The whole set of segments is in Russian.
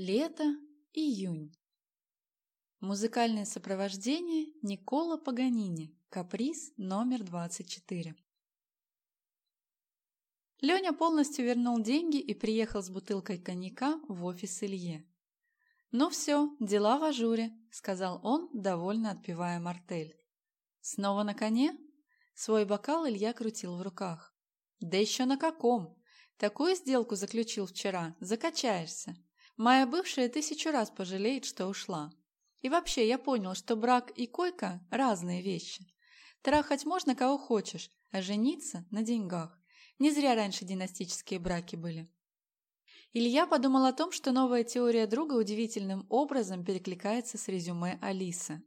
Лето, июнь. Музыкальное сопровождение Никола Паганини. Каприз номер 24. Леня полностью вернул деньги и приехал с бутылкой коньяка в офис Илье. «Ну все, дела в ажуре», — сказал он, довольно отпивая мартель. «Снова на коне?» Свой бокал Илья крутил в руках. «Да еще на каком? Такую сделку заключил вчера, закачаешься. Моя бывшая тысячу раз пожалеет, что ушла. И вообще, я понял, что брак и койка – разные вещи. Трахать можно кого хочешь, а жениться – на деньгах. Не зря раньше династические браки были. Илья подумал о том, что новая теория друга удивительным образом перекликается с резюме Алисы.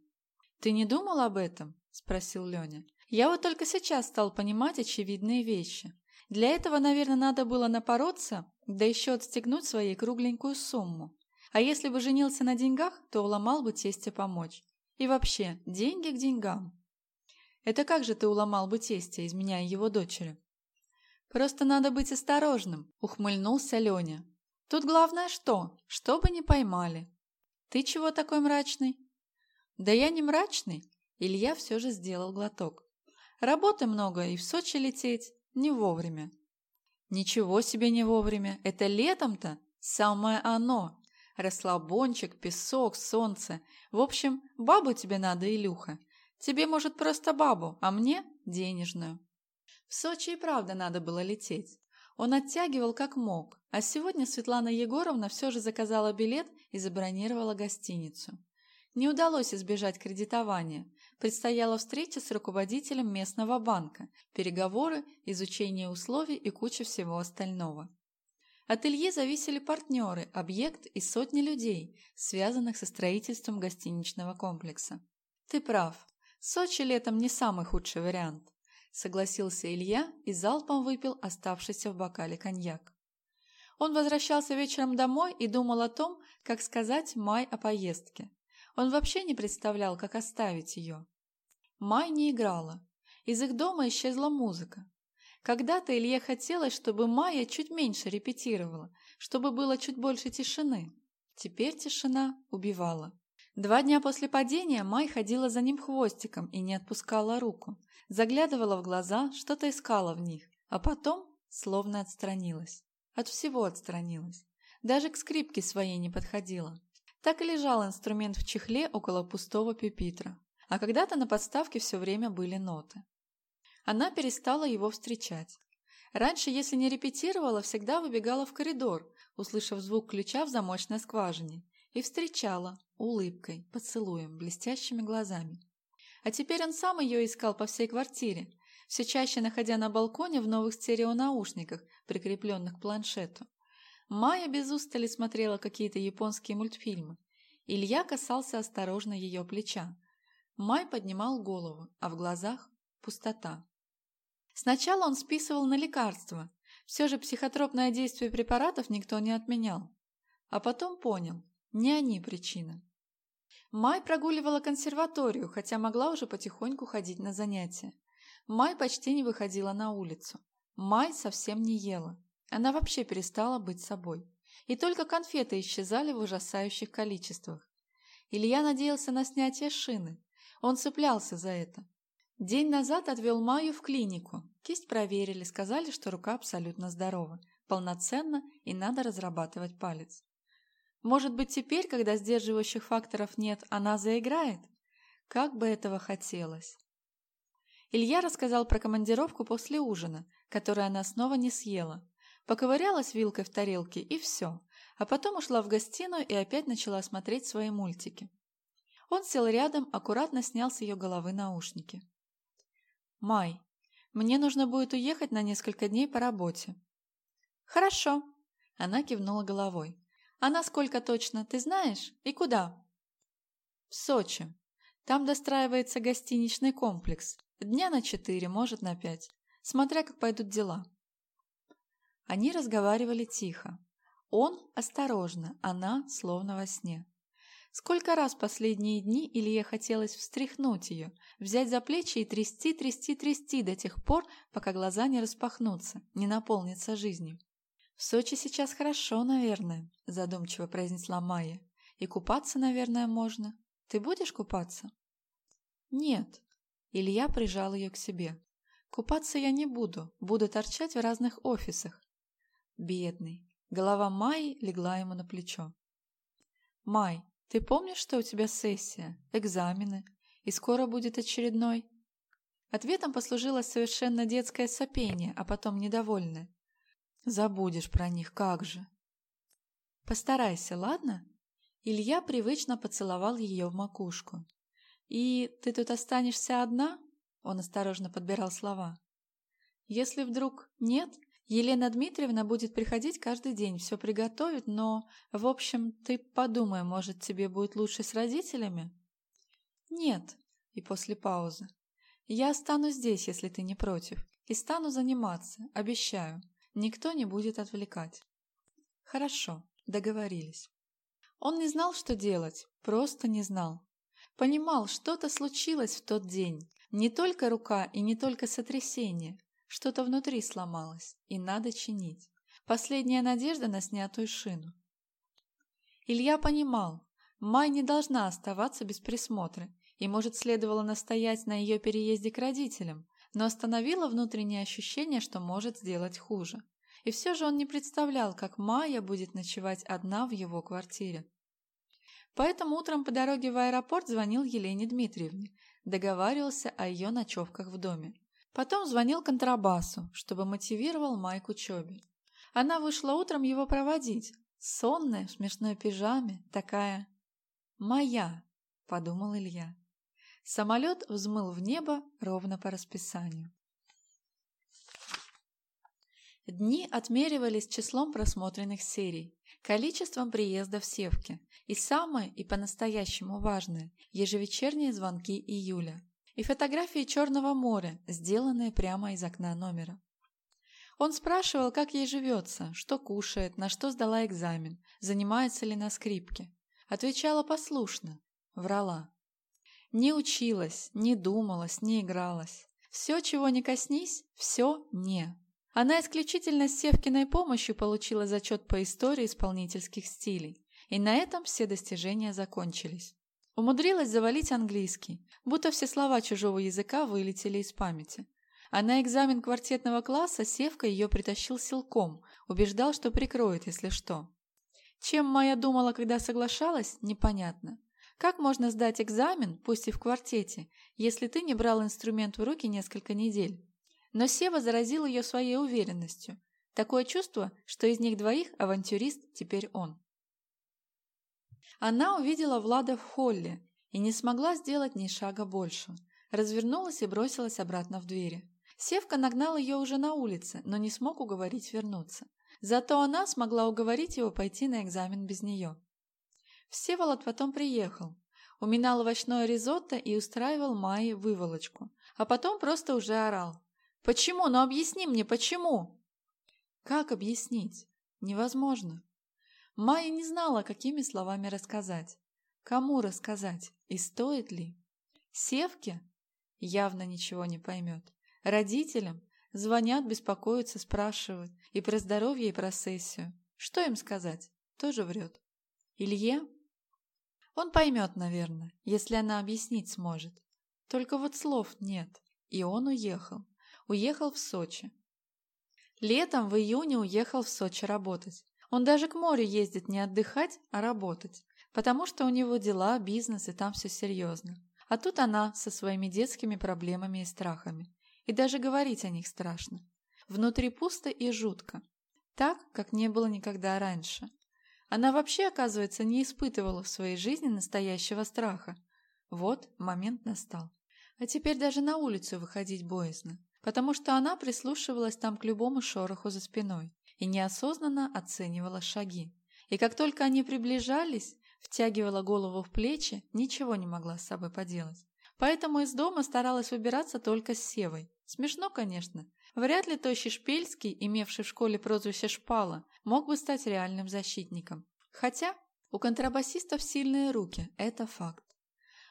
«Ты не думал об этом?» – спросил Леня. «Я вот только сейчас стал понимать очевидные вещи. Для этого, наверное, надо было напороться, да еще отстегнуть своей кругленькую сумму. А если бы женился на деньгах, то уломал бы тестя помочь. И вообще, деньги к деньгам. Это как же ты уломал бы тестя, изменяя его дочери? Просто надо быть осторожным, ухмыльнулся Леня. Тут главное что? Чтобы не поймали. Ты чего такой мрачный? Да я не мрачный. Илья все же сделал глоток. Работы много и в Сочи лететь. Не вовремя. Ничего себе не вовремя. Это летом-то самое оно. Расслабончик, песок, солнце. В общем, бабу тебе надо, Илюха. Тебе, может, просто бабу, а мне – денежную. В Сочи и правда надо было лететь. Он оттягивал как мог, а сегодня Светлана Егоровна все же заказала билет и забронировала гостиницу. Не удалось избежать кредитования, Предстояла встреча с руководителем местного банка, переговоры, изучение условий и куча всего остального. От Ильи зависели партнеры, объект и сотни людей, связанных со строительством гостиничного комплекса. «Ты прав. Сочи летом не самый худший вариант», – согласился Илья и залпом выпил оставшийся в бокале коньяк. Он возвращался вечером домой и думал о том, как сказать Май о поездке. Он вообще не представлял, как оставить ее. Май не играла. Из их дома исчезла музыка. Когда-то Илье хотелось, чтобы Майя чуть меньше репетировала, чтобы было чуть больше тишины. Теперь тишина убивала. Два дня после падения Май ходила за ним хвостиком и не отпускала руку. Заглядывала в глаза, что-то искала в них, а потом словно отстранилась. От всего отстранилась. Даже к скрипке своей не подходила. Так и лежал инструмент в чехле около пустого пюпитра а когда-то на подставке все время были ноты. Она перестала его встречать. Раньше, если не репетировала, всегда выбегала в коридор, услышав звук ключа в замочной скважине, и встречала улыбкой, поцелуем, блестящими глазами. А теперь он сам ее искал по всей квартире, все чаще находя на балконе в новых стереонаушниках, прикрепленных к планшету. Майя без устали смотрела какие-то японские мультфильмы. Илья касался осторожно ее плеча. Май поднимал голову, а в глазах пустота. Сначала он списывал на лекарства. Все же психотропное действие препаратов никто не отменял. А потом понял, не они причина. Май прогуливала консерваторию, хотя могла уже потихоньку ходить на занятия. Май почти не выходила на улицу. Май совсем не ела. Она вообще перестала быть собой. И только конфеты исчезали в ужасающих количествах. Илья надеялся на снятие шины, он цеплялся за это. День назад отвел Майю в клинику. Кисть проверили, сказали, что рука абсолютно здорова, полноценна и надо разрабатывать палец. Может быть, теперь, когда сдерживающих факторов нет, она заиграет? Как бы этого хотелось. Илья рассказал про командировку после ужина, которую она снова не съела. Поковырялась вилкой в тарелке и все, а потом ушла в гостиную и опять начала смотреть свои мультики. Он сел рядом, аккуратно снял с ее головы наушники. «Май, мне нужно будет уехать на несколько дней по работе». «Хорошо», – она кивнула головой. «А насколько точно, ты знаешь? И куда?» «В Сочи. Там достраивается гостиничный комплекс. Дня на четыре, может, на пять. Смотря как пойдут дела». Они разговаривали тихо. Он осторожно, она словно во сне. Сколько раз последние дни Илье хотелось встряхнуть ее, взять за плечи и трясти, трясти, трясти до тех пор, пока глаза не распахнутся, не наполнятся жизнью. «В Сочи сейчас хорошо, наверное», – задумчиво произнесла Майя. «И купаться, наверное, можно. Ты будешь купаться?» «Нет». Илья прижал ее к себе. «Купаться я не буду, буду торчать в разных офисах». Бедный. Голова Майи легла ему на плечо. «Май, ты помнишь, что у тебя сессия, экзамены, и скоро будет очередной?» Ответом послужило совершенно детское сопение, а потом недовольное. «Забудешь про них, как же!» «Постарайся, ладно?» Илья привычно поцеловал ее в макушку. «И ты тут останешься одна?» Он осторожно подбирал слова. «Если вдруг нет, Елена Дмитриевна будет приходить каждый день, все приготовит, но, в общем, ты подумай, может, тебе будет лучше с родителями?» «Нет», и после паузы. «Я останусь здесь, если ты не против, и стану заниматься, обещаю. Никто не будет отвлекать». «Хорошо, договорились». Он не знал, что делать, просто не знал. Понимал, что-то случилось в тот день. Не только рука и не только сотрясение. Что-то внутри сломалось, и надо чинить. Последняя надежда на снятую шину. Илья понимал, Май не должна оставаться без присмотра, и, может, следовало настоять на ее переезде к родителям, но остановило внутреннее ощущение, что может сделать хуже. И все же он не представлял, как Майя будет ночевать одна в его квартире. Поэтому утром по дороге в аэропорт звонил Елене Дмитриевне, договаривался о ее ночевках в доме. Потом звонил контрабасу, чтобы мотивировал Май к учебе. Она вышла утром его проводить, сонная, в смешной пижаме, такая «Моя», — подумал Илья. Самолет взмыл в небо ровно по расписанию. Дни отмеривались числом просмотренных серий, количеством приездов Севки и самое и по-настоящему важное – ежевечерние звонки июля и фотографии Черного моря, сделанные прямо из окна номера. Он спрашивал, как ей живется, что кушает, на что сдала экзамен, занимается ли на скрипке. Отвечала послушно, врала. Не училась, не думалась, не игралась. Все, чего не коснись, все не. Она исключительно с Севкиной помощью получила зачет по истории исполнительских стилей. И на этом все достижения закончились. Умудрилась завалить английский, будто все слова чужого языка вылетели из памяти. А на экзамен квартетного класса Севка ее притащил силком, убеждал, что прикроет, если что. Чем Майя думала, когда соглашалась, непонятно. Как можно сдать экзамен, пусть и в квартете, если ты не брал инструмент в руки несколько недель? Но Сева заразил ее своей уверенностью. Такое чувство, что из них двоих авантюрист теперь он. Она увидела Влада в холле и не смогла сделать ни шага больше. Развернулась и бросилась обратно в двери. Севка нагнал ее уже на улице, но не смог уговорить вернуться. Зато она смогла уговорить его пойти на экзамен без нее. Всеволод потом приехал, уминал овощное ризотто и устраивал Майе выволочку, а потом просто уже орал. Почему? Ну объясни мне, почему? Как объяснить? Невозможно. Майя не знала, какими словами рассказать. Кому рассказать? И стоит ли? Севке? Явно ничего не поймет. Родителям? Звонят, беспокоятся, спрашивают. И про здоровье, и про сессию. Что им сказать? Тоже врет. Илье? Он поймет, наверное, если она объяснить сможет. Только вот слов нет. И он уехал. Уехал в Сочи. Летом в июне уехал в Сочи работать. Он даже к морю ездит не отдыхать, а работать, потому что у него дела, бизнес и там все серьезно. А тут она со своими детскими проблемами и страхами. И даже говорить о них страшно. Внутри пусто и жутко. Так, как не было никогда раньше. Она вообще, оказывается, не испытывала в своей жизни настоящего страха. Вот момент настал. А теперь даже на улицу выходить боязно потому что она прислушивалась там к любому шороху за спиной и неосознанно оценивала шаги. И как только они приближались, втягивала голову в плечи, ничего не могла с собой поделать. Поэтому из дома старалась выбираться только с Севой. Смешно, конечно. Вряд ли тощий Шпельский, имевший в школе прозвище Шпала, мог бы стать реальным защитником. Хотя у контрабасистов сильные руки, это факт.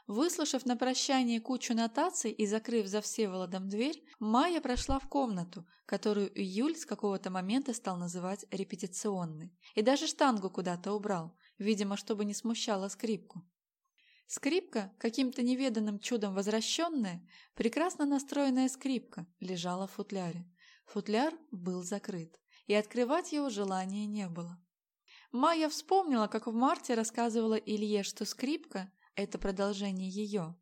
Выслушав на прощание кучу нотаций и закрыв за Всеволодом дверь, Майя прошла в комнату, которую Июль с какого-то момента стал называть репетиционной, и даже штангу куда-то убрал, видимо, чтобы не смущала скрипку. Скрипка, каким-то неведанным чудом возвращенная, прекрасно настроенная скрипка, лежала в футляре. Футляр был закрыт, и открывать его желания не было. Майя вспомнила, как в марте рассказывала Илье, что скрипка это продолжение ее.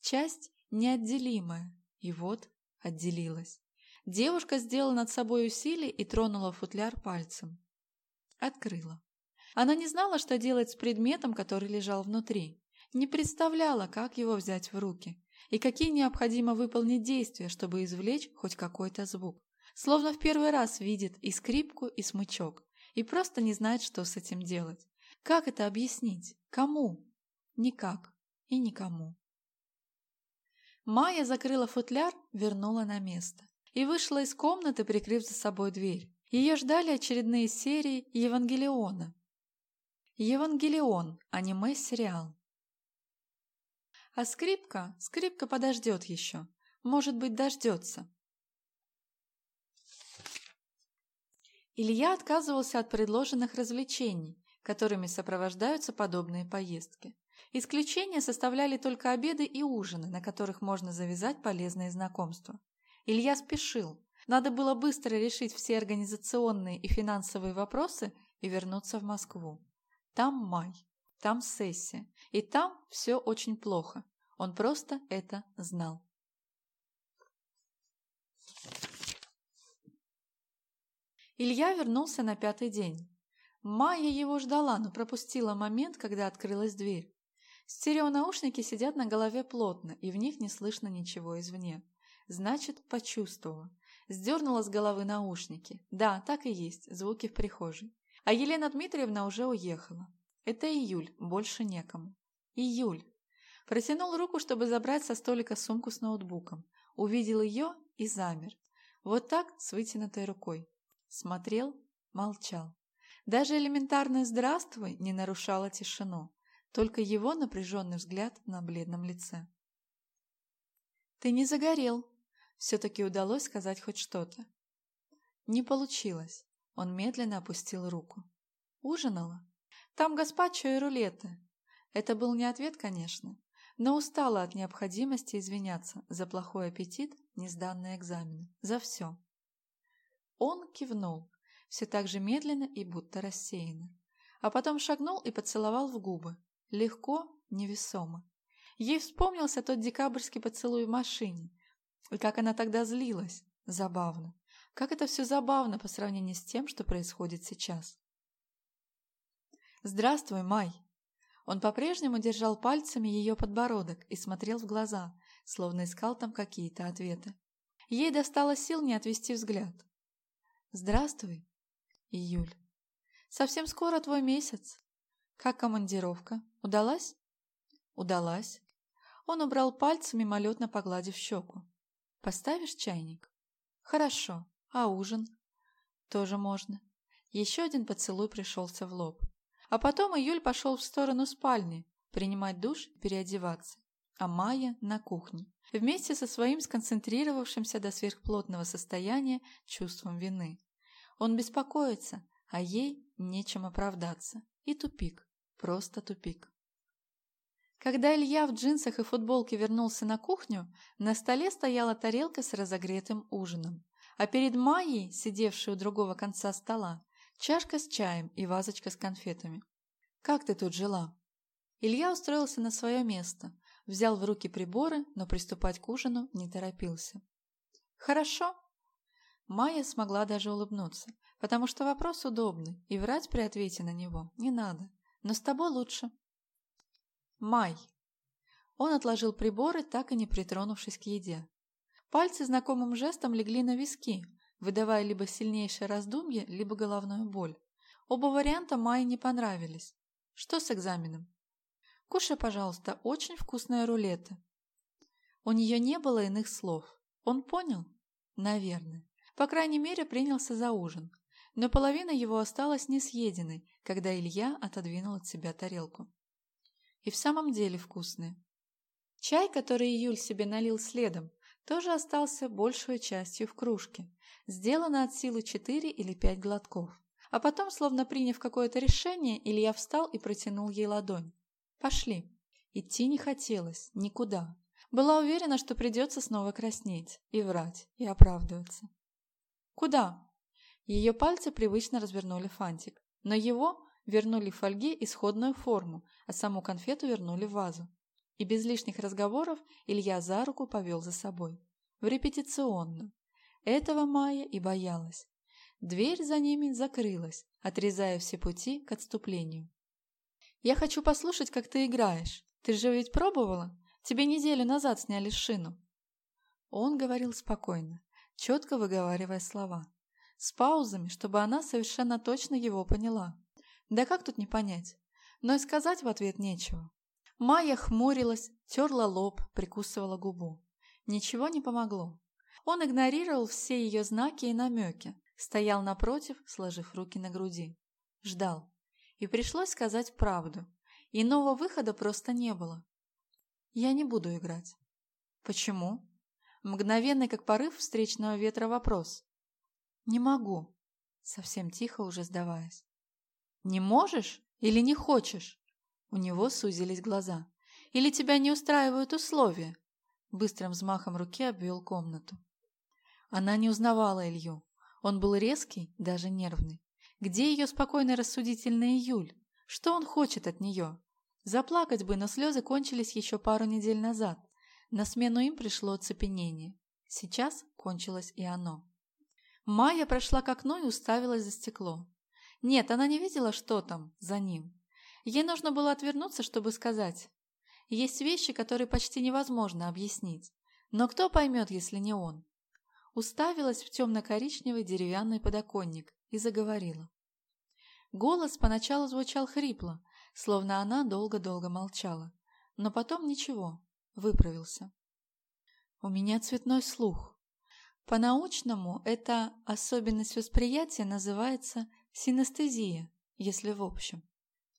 Часть неотделимая. И вот отделилась. Девушка сделала над собой усилие и тронула футляр пальцем. Открыла. Она не знала, что делать с предметом, который лежал внутри. Не представляла, как его взять в руки. И какие необходимо выполнить действия, чтобы извлечь хоть какой-то звук. Словно в первый раз видит и скрипку, и смычок. И просто не знает, что с этим делать. Как это объяснить? Кому? Никак и никому. Майя закрыла футляр, вернула на место и вышла из комнаты, прикрыв за собой дверь. Ее ждали очередные серии Евангелиона. Евангелион, аниме-сериал. А скрипка, скрипка подождет еще. Может быть, дождется. Илья отказывался от предложенных развлечений, которыми сопровождаются подобные поездки. Исключения составляли только обеды и ужины, на которых можно завязать полезные знакомства. Илья спешил. Надо было быстро решить все организационные и финансовые вопросы и вернуться в Москву. Там май, там сессия, и там все очень плохо. Он просто это знал. Илья вернулся на пятый день. Майя его ждала, но пропустила момент, когда открылась дверь. Стереонаушники сидят на голове плотно, и в них не слышно ничего извне. Значит, почувствовала. Сдернула с головы наушники. Да, так и есть, звуки в прихожей. А Елена Дмитриевна уже уехала. Это июль, больше некому. Июль. Протянул руку, чтобы забрать со столика сумку с ноутбуком. Увидел ее и замер. Вот так, с вытянутой рукой. Смотрел, молчал. Даже элементарное «здравствуй» не нарушало тишину только его напряженный взгляд на бледном лице. «Ты не загорел!» Все-таки удалось сказать хоть что-то. Не получилось. Он медленно опустил руку. «Ужинала? Там гаспачо и рулеты». Это был не ответ, конечно, но устала от необходимости извиняться за плохой аппетит, несданные экзамены, за все. Он кивнул, все так же медленно и будто рассеянно, а потом шагнул и поцеловал в губы, Легко, невесомо. Ей вспомнился тот декабрьский поцелуй в машине. И как она тогда злилась. Забавно. Как это все забавно по сравнению с тем, что происходит сейчас. «Здравствуй, Май!» Он по-прежнему держал пальцами ее подбородок и смотрел в глаза, словно искал там какие-то ответы. Ей достало сил не отвести взгляд. «Здравствуй, Июль. Совсем скоро твой месяц. Как командировка? Удалась? Удалась. Он убрал пальцы, мимолетно погладив щеку. Поставишь чайник? Хорошо. А ужин? Тоже можно. Еще один поцелуй пришелся в лоб. А потом Июль пошел в сторону спальни, принимать душ и переодеваться. А Майя на кухне, вместе со своим сконцентрировавшимся до сверхплотного состояния чувством вины. Он беспокоится, а ей нечем оправдаться. И тупик. Просто тупик. Когда Илья в джинсах и футболке вернулся на кухню, на столе стояла тарелка с разогретым ужином, а перед Майей, сидевшей у другого конца стола, чашка с чаем и вазочка с конфетами. «Как ты тут жила?» Илья устроился на свое место, взял в руки приборы, но приступать к ужину не торопился. «Хорошо». Майя смогла даже улыбнуться, потому что вопрос удобный, и врать при ответе на него не надо. Но с тобой лучше. Май. Он отложил приборы, так и не притронувшись к еде. Пальцы знакомым жестом легли на виски, выдавая либо сильнейшее раздумье, либо головную боль. Оба варианта Майе не понравились. Что с экзаменом? Кушай, пожалуйста, очень вкусная рулета. У нее не было иных слов. Он понял? Наверное. По крайней мере, принялся за ужин но половина его осталась несъеденной, когда Илья отодвинул от себя тарелку. И в самом деле вкусные. Чай, который Июль себе налил следом, тоже остался большую частью в кружке. Сделано от силы четыре или пять глотков. А потом, словно приняв какое-то решение, Илья встал и протянул ей ладонь. «Пошли». Идти не хотелось, никуда. Была уверена, что придется снова краснеть, и врать, и оправдываться. «Куда?» Ее пальцы привычно развернули фантик, но его вернули фольге исходную форму, а саму конфету вернули в вазу. И без лишних разговоров Илья за руку повел за собой. В репетиционную. Этого Майя и боялась. Дверь за ними закрылась, отрезая все пути к отступлению. «Я хочу послушать, как ты играешь. Ты же ведь пробовала? Тебе неделю назад сняли шину». Он говорил спокойно, четко выговаривая слова. С паузами, чтобы она совершенно точно его поняла. Да как тут не понять? Но и сказать в ответ нечего. Майя хмурилась, терла лоб, прикусывала губу. Ничего не помогло. Он игнорировал все ее знаки и намеки, стоял напротив, сложив руки на груди. Ждал. И пришлось сказать правду. Иного выхода просто не было. Я не буду играть. Почему? Мгновенный, как порыв встречного ветра вопрос. Не могу. Совсем тихо, уже сдаваясь. Не можешь или не хочешь? У него сузились глаза. Или тебя не устраивают условия? Быстрым взмахом руки обвел комнату. Она не узнавала Илью. Он был резкий, даже нервный. Где ее спокойно рассудительный июль? Что он хочет от нее? Заплакать бы, но слезы кончились еще пару недель назад. На смену им пришло оцепенение. Сейчас кончилось и оно. Майя прошла к окну и уставилась за стекло. Нет, она не видела, что там, за ним. Ей нужно было отвернуться, чтобы сказать. Есть вещи, которые почти невозможно объяснить. Но кто поймет, если не он? Уставилась в темно-коричневый деревянный подоконник и заговорила. Голос поначалу звучал хрипло, словно она долго-долго молчала. Но потом ничего, выправился. У меня цветной слух. По-научному эта особенность восприятия называется синестезия, если в общем.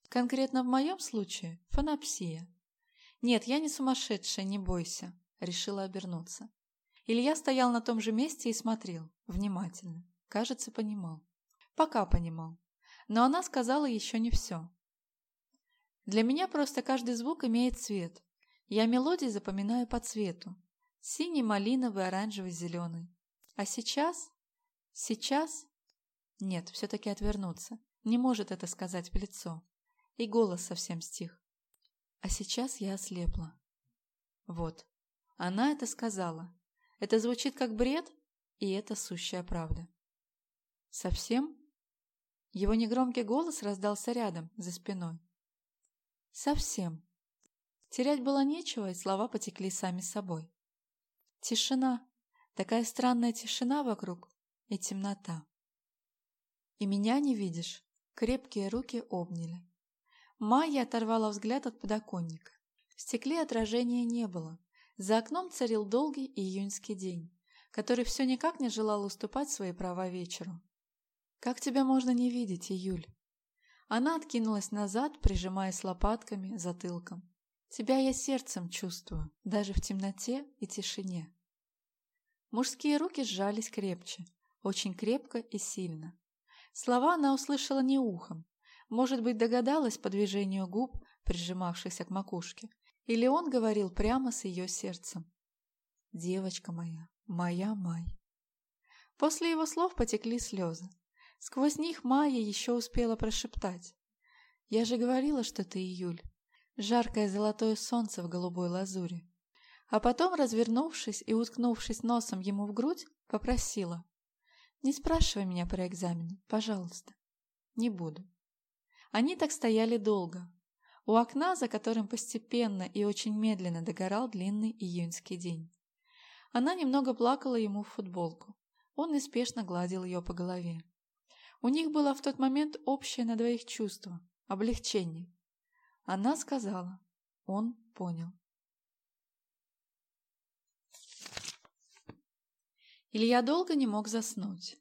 Конкретно в моем случае – фонопсия. Нет, я не сумасшедшая, не бойся, решила обернуться. Илья стоял на том же месте и смотрел, внимательно. Кажется, понимал. Пока понимал. Но она сказала еще не все. Для меня просто каждый звук имеет цвет. Я мелодии запоминаю по цвету. Синий, малиновый, оранжевый, зеленый. А сейчас? Сейчас? Нет, все-таки отвернуться. Не может это сказать в лицо и голос совсем стих. А сейчас я ослепла. Вот, она это сказала. Это звучит как бред, и это сущая правда. Совсем? Его негромкий голос раздался рядом, за спиной. Совсем. Терять было нечего, и слова потекли сами собой. Тишина. Такая странная тишина вокруг и темнота. И меня не видишь. Крепкие руки обняли. Майя оторвала взгляд от подоконника. В стекле отражения не было. За окном царил долгий июньский день, который все никак не желал уступать свои права вечеру. «Как тебя можно не видеть, Июль?» Она откинулась назад, прижимаясь лопатками, затылком. «Тебя я сердцем чувствую, даже в темноте и тишине». Мужские руки сжались крепче, очень крепко и сильно. Слова она услышала не ухом, может быть, догадалась по движению губ, прижимавшихся к макушке. Или он говорил прямо с ее сердцем. «Девочка моя, моя Май». После его слов потекли слезы. Сквозь них Майя еще успела прошептать. «Я же говорила, что ты июль. Жаркое золотое солнце в голубой лазури». А потом, развернувшись и уткнувшись носом ему в грудь, попросила. «Не спрашивай меня про экзамен, пожалуйста. Не буду». Они так стояли долго. У окна, за которым постепенно и очень медленно догорал длинный июньский день. Она немного плакала ему в футболку. Он неспешно гладил ее по голове. У них было в тот момент общее на двоих чувство – облегчение. Она сказала. Он понял. Илья долго не мог заснуть.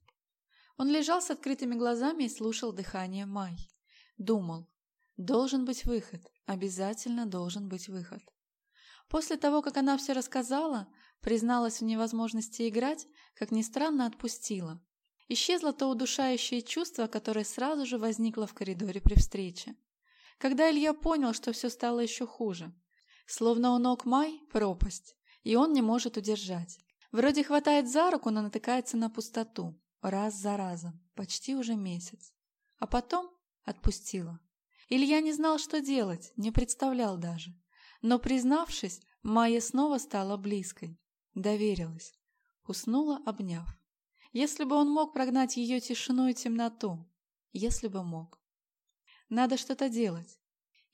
Он лежал с открытыми глазами и слушал дыхание Май. Думал, должен быть выход, обязательно должен быть выход. После того, как она все рассказала, призналась в невозможности играть, как ни странно, отпустила. Исчезло то удушающее чувство, которое сразу же возникло в коридоре при встрече. Когда Илья понял, что все стало еще хуже. Словно у ног Май – пропасть, и он не может удержать. Вроде хватает за руку, но натыкается на пустоту. Раз за разом, почти уже месяц. А потом отпустила. Илья не знал, что делать, не представлял даже. Но, признавшись, Майя снова стала близкой. Доверилась. Уснула, обняв. Если бы он мог прогнать ее тишину и темноту. Если бы мог. Надо что-то делать.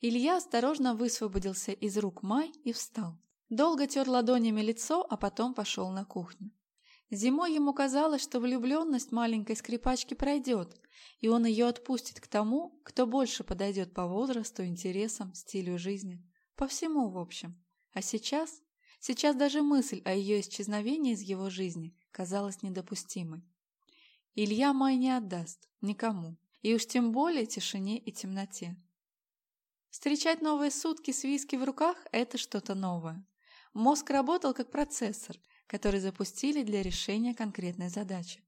Илья осторожно высвободился из рук Май и встал. Долго тер ладонями лицо, а потом пошел на кухню. Зимой ему казалось, что влюбленность маленькой скрипачки пройдет, и он ее отпустит к тому, кто больше подойдет по возрасту, интересам, стилю жизни. По всему, в общем. А сейчас? Сейчас даже мысль о ее исчезновении из его жизни казалась недопустимой. Илья Май не отдаст никому, и уж тем более тишине и темноте. Встречать новые сутки с виски в руках – это что-то новое. Мозг работал как процессор, который запустили для решения конкретной задачи.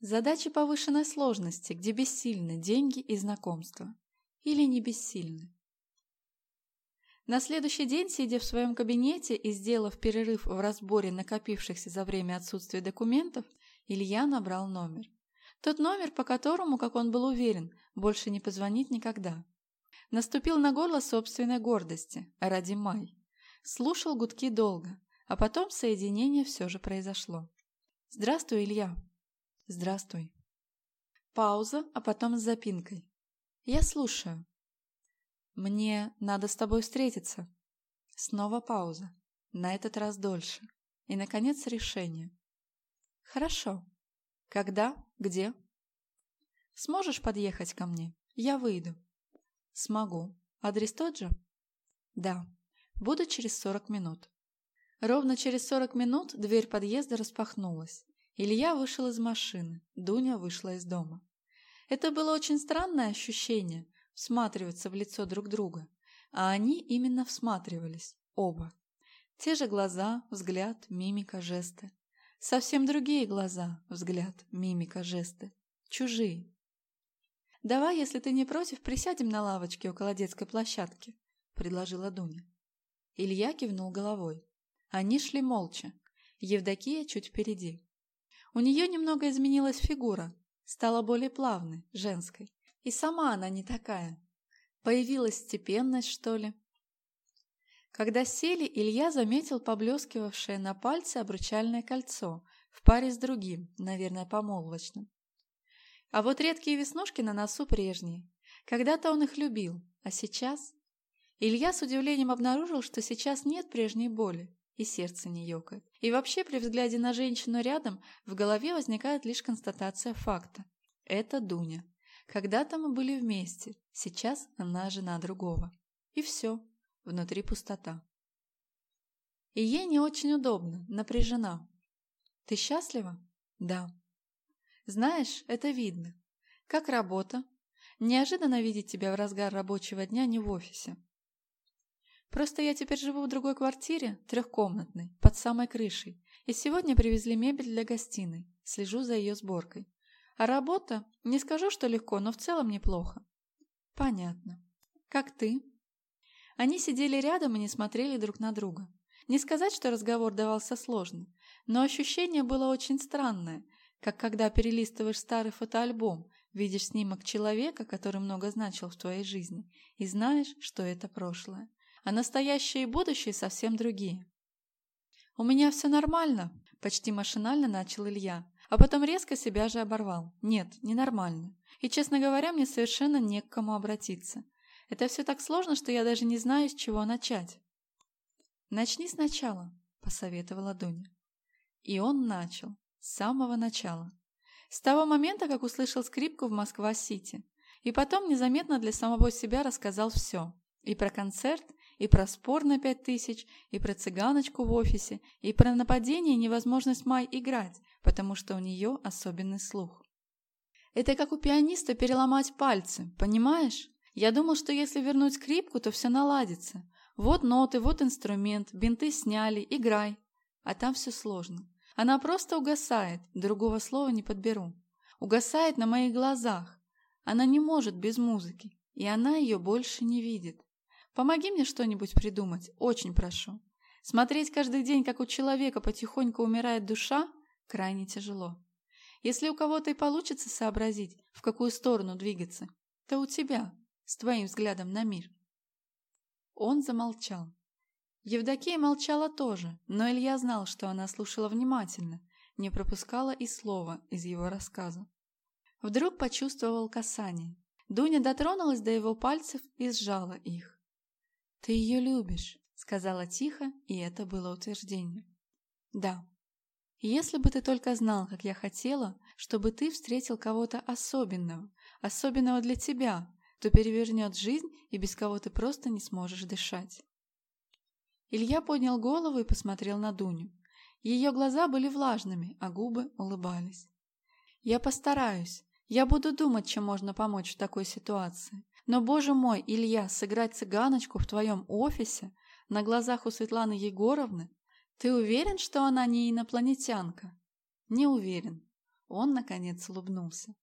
Задачи повышенной сложности, где бессильны деньги и знакомства. Или не бессильны. На следующий день, сидя в своем кабинете и сделав перерыв в разборе накопившихся за время отсутствия документов, Илья набрал номер. Тот номер, по которому, как он был уверен, больше не позвонит никогда. Наступил на горло собственной гордости, ради Май. Слушал гудки долго, а потом соединение все же произошло. «Здравствуй, Илья». «Здравствуй». Пауза, а потом с запинкой. «Я слушаю». «Мне надо с тобой встретиться». Снова пауза. На этот раз дольше. И, наконец, решение. «Хорошо. Когда? Где?» «Сможешь подъехать ко мне? Я выйду». «Смогу. Адрес тот же?» «Да. Буду через сорок минут». Ровно через сорок минут дверь подъезда распахнулась. Илья вышел из машины, Дуня вышла из дома. Это было очень странное ощущение – всматриваться в лицо друг друга. А они именно всматривались, оба. Те же глаза, взгляд, мимика, жесты. Совсем другие глаза, взгляд, мимика, жесты. Чужие. «Давай, если ты не против, присядем на лавочке около детской площадки», – предложила Дуня. Илья кивнул головой. Они шли молча. Евдокия чуть впереди. У нее немного изменилась фигура, стала более плавной, женской. И сама она не такая. Появилась степенность, что ли. Когда сели, Илья заметил поблескивавшее на пальце обручальное кольцо в паре с другим, наверное, помолвочным. А вот редкие веснушки на носу прежние. Когда-то он их любил, а сейчас... Илья с удивлением обнаружил, что сейчас нет прежней боли и сердце не ёкает. И вообще при взгляде на женщину рядом в голове возникает лишь констатация факта. Это Дуня. Когда-то мы были вместе, сейчас она жена другого. И все, внутри пустота. И ей не очень удобно, напряжена. Ты счастлива? Да. Знаешь, это видно. Как работа? Неожиданно видеть тебя в разгар рабочего дня не в офисе. Просто я теперь живу в другой квартире, трехкомнатной, под самой крышей. И сегодня привезли мебель для гостиной. Слежу за ее сборкой. А работа? Не скажу, что легко, но в целом неплохо. Понятно. Как ты? Они сидели рядом и не смотрели друг на друга. Не сказать, что разговор давался сложно, но ощущение было очень странное, как когда перелистываешь старый фотоальбом, видишь снимок человека, который много значил в твоей жизни, и знаешь, что это прошлое а настоящее и будущее совсем другие. «У меня все нормально», – почти машинально начал Илья, а потом резко себя же оборвал. «Нет, ненормально. И, честно говоря, мне совершенно не к кому обратиться. Это все так сложно, что я даже не знаю, с чего начать». «Начни сначала», – посоветовала Дуня. И он начал. С самого начала. С того момента, как услышал скрипку в Москва-Сити. И потом незаметно для самого себя рассказал все. И про концерт, и про спор на пять тысяч, и про цыганочку в офисе, и про нападение и невозможность Май играть, потому что у нее особенный слух. Это как у пианиста переломать пальцы, понимаешь? Я думал, что если вернуть скрипку, то все наладится. Вот ноты, вот инструмент, бинты сняли, играй. А там все сложно. Она просто угасает, другого слова не подберу. Угасает на моих глазах. Она не может без музыки, и она ее больше не видит. Помоги мне что-нибудь придумать, очень прошу. Смотреть каждый день, как у человека потихоньку умирает душа, крайне тяжело. Если у кого-то и получится сообразить, в какую сторону двигаться, то у тебя, с твоим взглядом на мир. Он замолчал. Евдокия молчала тоже, но Илья знал, что она слушала внимательно, не пропускала и слова из его рассказа. Вдруг почувствовал касание. Дуня дотронулась до его пальцев и сжала их. «Ты ее любишь», — сказала тихо, и это было утверждение. «Да. Если бы ты только знал, как я хотела, чтобы ты встретил кого-то особенного, особенного для тебя, то перевернет жизнь, и без кого ты просто не сможешь дышать». Илья поднял голову и посмотрел на Дуню. Ее глаза были влажными, а губы улыбались. «Я постараюсь. Я буду думать, чем можно помочь в такой ситуации. Но, боже мой, Илья, сыграть цыганочку в твоем офисе на глазах у Светланы Егоровны? Ты уверен, что она не инопланетянка? Не уверен. Он, наконец, улыбнулся.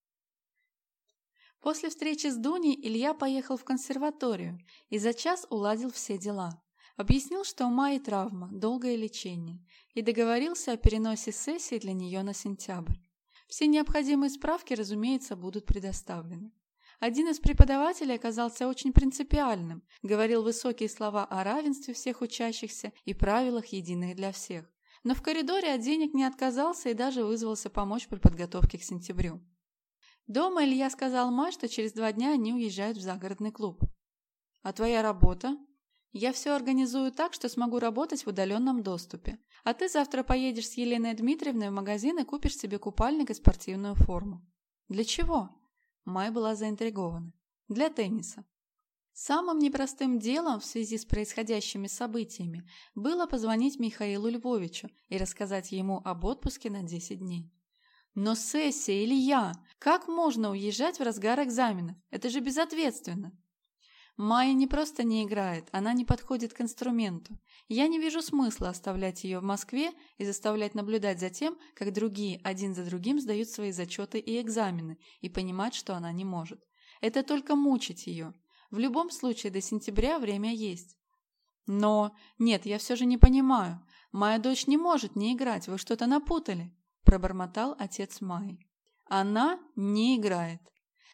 После встречи с Дуней Илья поехал в консерваторию и за час уладил все дела. Объяснил, что у Майи травма, долгое лечение, и договорился о переносе сессии для нее на сентябрь. Все необходимые справки, разумеется, будут предоставлены. Один из преподавателей оказался очень принципиальным, говорил высокие слова о равенстве всех учащихся и правилах, единых для всех. Но в коридоре от денег не отказался и даже вызвался помочь при подготовке к сентябрю. Дома Илья сказал Май, что через два дня они уезжают в загородный клуб. «А твоя работа?» «Я все организую так, что смогу работать в удаленном доступе. А ты завтра поедешь с Еленой Дмитриевной в магазин и купишь себе купальник и спортивную форму. Для чего? Май была заинтригована. Для тенниса. Самым непростым делом в связи с происходящими событиями было позвонить Михаилу Львовичу и рассказать ему об отпуске на 10 дней. Но сессия или я? Как можно уезжать в разгар экзаменов? Это же безответственно. Майя не просто не играет, она не подходит к инструменту. Я не вижу смысла оставлять ее в Москве и заставлять наблюдать за тем, как другие один за другим сдают свои зачеты и экзамены, и понимать, что она не может. Это только мучить ее. В любом случае, до сентября время есть. Но... Нет, я все же не понимаю. Моя дочь не может не играть, вы что-то напутали, пробормотал отец Майи. Она не играет.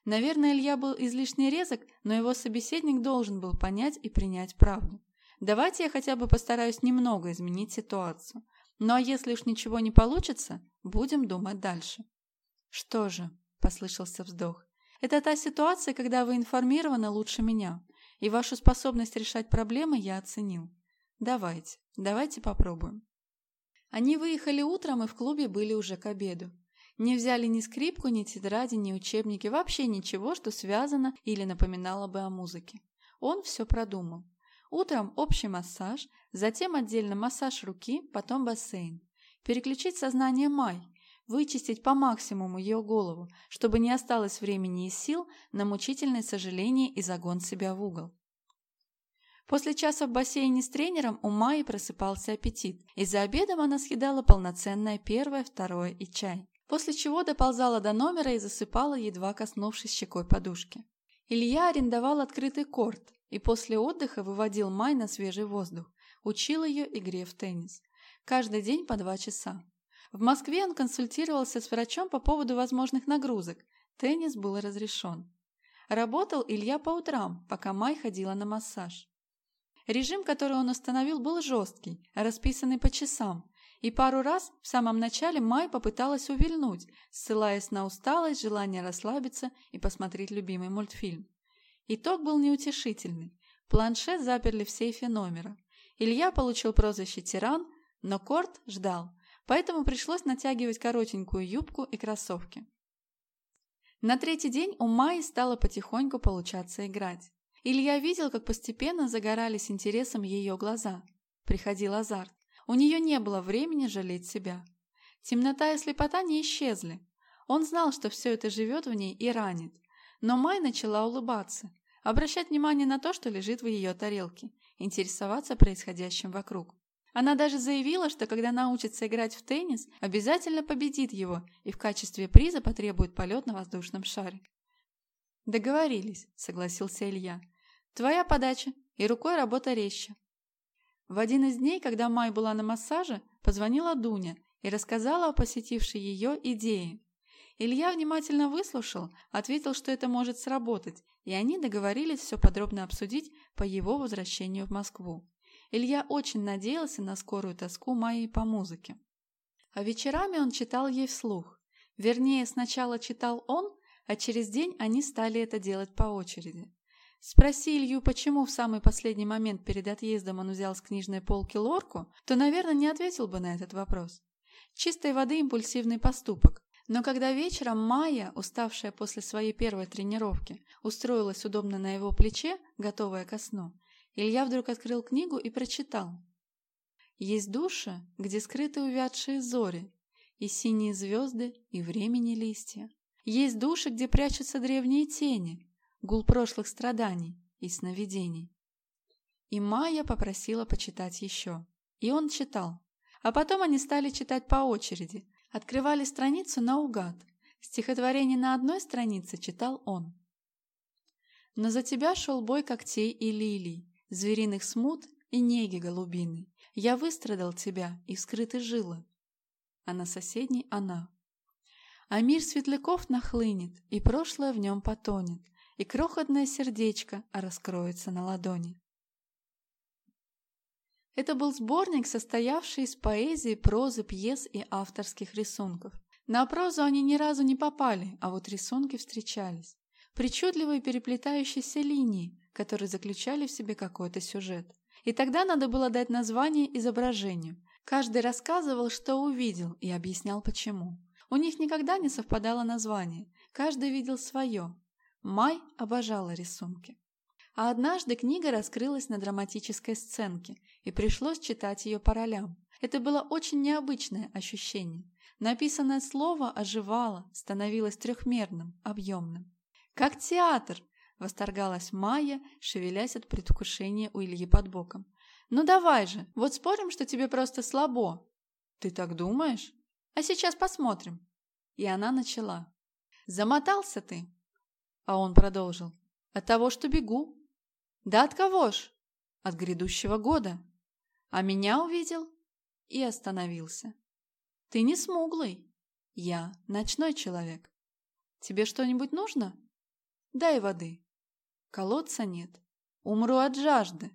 Наверное, Илья был излишне резок, но его собеседник должен был понять и принять правду. Давайте я хотя бы постараюсь немного изменить ситуацию. Ну а если уж ничего не получится, будем думать дальше. Что же, послышался вздох. Это та ситуация, когда вы информированы лучше меня, и вашу способность решать проблемы я оценил. Давайте, давайте попробуем. Они выехали утром и в клубе были уже к обеду. Не взяли ни скрипку, ни тетради, ни учебники, вообще ничего, что связано или напоминало бы о музыке. Он все продумал. Утром общий массаж, затем отдельно массаж руки, потом бассейн. Переключить сознание Май, вычистить по максимуму ее голову, чтобы не осталось времени и сил на мучительное сожаление и загон себя в угол. После часа в бассейне с тренером у Майи просыпался аппетит, и за обедом она съедала полноценное первое, второе и чай после чего доползала до номера и засыпала, едва коснувшись щекой подушки. Илья арендовал открытый корт и после отдыха выводил Май на свежий воздух, учил ее игре в теннис. Каждый день по два часа. В Москве он консультировался с врачом по поводу возможных нагрузок. Теннис был разрешен. Работал Илья по утрам, пока Май ходила на массаж. Режим, который он установил, был жесткий, расписанный по часам, и пару раз в самом начале Май попыталась увильнуть, ссылаясь на усталость, желание расслабиться и посмотреть любимый мультфильм. Итог был неутешительный. Планшет заперли в сейфе номера. Илья получил прозвище «Тиран», но Корт ждал, поэтому пришлось натягивать коротенькую юбку и кроссовки. На третий день у Майи стало потихоньку получаться играть. Илья видел, как постепенно загорались интересом ее глаза. Приходил азарт. У нее не было времени жалеть себя. Темнота и слепота не исчезли. Он знал, что все это живет в ней и ранит. Но Май начала улыбаться. обращать внимание на то, что лежит в ее тарелке, интересоваться происходящим вокруг. Она даже заявила, что когда научится играть в теннис, обязательно победит его и в качестве приза потребует полет на воздушном шаре. «Договорились», — согласился Илья. «Твоя подача, и рукой работа резче». В один из дней, когда Май была на массаже, позвонила Дуня и рассказала о посетившей ее идее. Илья внимательно выслушал, ответил, что это может сработать, и они договорились все подробно обсудить по его возвращению в Москву. Илья очень надеялся на скорую тоску Майи по музыке. А вечерами он читал ей вслух. Вернее, сначала читал он, а через день они стали это делать по очереди. Спроси Илью, почему в самый последний момент перед отъездом он взял с книжной полки лорку, то, наверное, не ответил бы на этот вопрос. Чистой воды импульсивный поступок. Но когда вечером Майя, уставшая после своей первой тренировки, устроилась удобно на его плече, готовая ко сну, Илья вдруг открыл книгу и прочитал. «Есть души, где скрыты увядшие зори, и синие звезды, и времени листья. Есть души, где прячутся древние тени, гул прошлых страданий и сновидений». И Майя попросила почитать еще. И он читал. А потом они стали читать по очереди, открывали страницу наугад. Стихотворение на одной странице читал он. Но за тебя шел бой когтей и лилий, звериных смут и неги голубины. Я выстрадал тебя и вскрыты жилы. А на соседней она. А мир светляков нахлынет, и прошлое в нем потонет, и крохотное сердечко раскроется на ладони. Это был сборник, состоявший из поэзии, прозы, пьес и авторских рисунков. На прозу они ни разу не попали, а вот рисунки встречались. Причудливые переплетающиеся линии, которые заключали в себе какой-то сюжет. И тогда надо было дать название изображению. Каждый рассказывал, что увидел, и объяснял почему. У них никогда не совпадало название, каждый видел свое. Май обожала рисунки. А однажды книга раскрылась на драматической сценке, и пришлось читать ее по ролям. Это было очень необычное ощущение. Написанное слово оживало, становилось трехмерным, объемным. «Как театр!» Восторгалась Майя, шевелясь от предвкушения у Ильи под боком. «Ну давай же, вот спорим, что тебе просто слабо». «Ты так думаешь? А сейчас посмотрим». И она начала. «Замотался ты?» А он продолжил. «От того, что бегу». «Да от кого ж?» «От грядущего года». «А меня увидел?» И остановился. «Ты не смуглый. Я ночной человек. Тебе что-нибудь нужно?» «Дай воды». Колодца нет. Умру от жажды.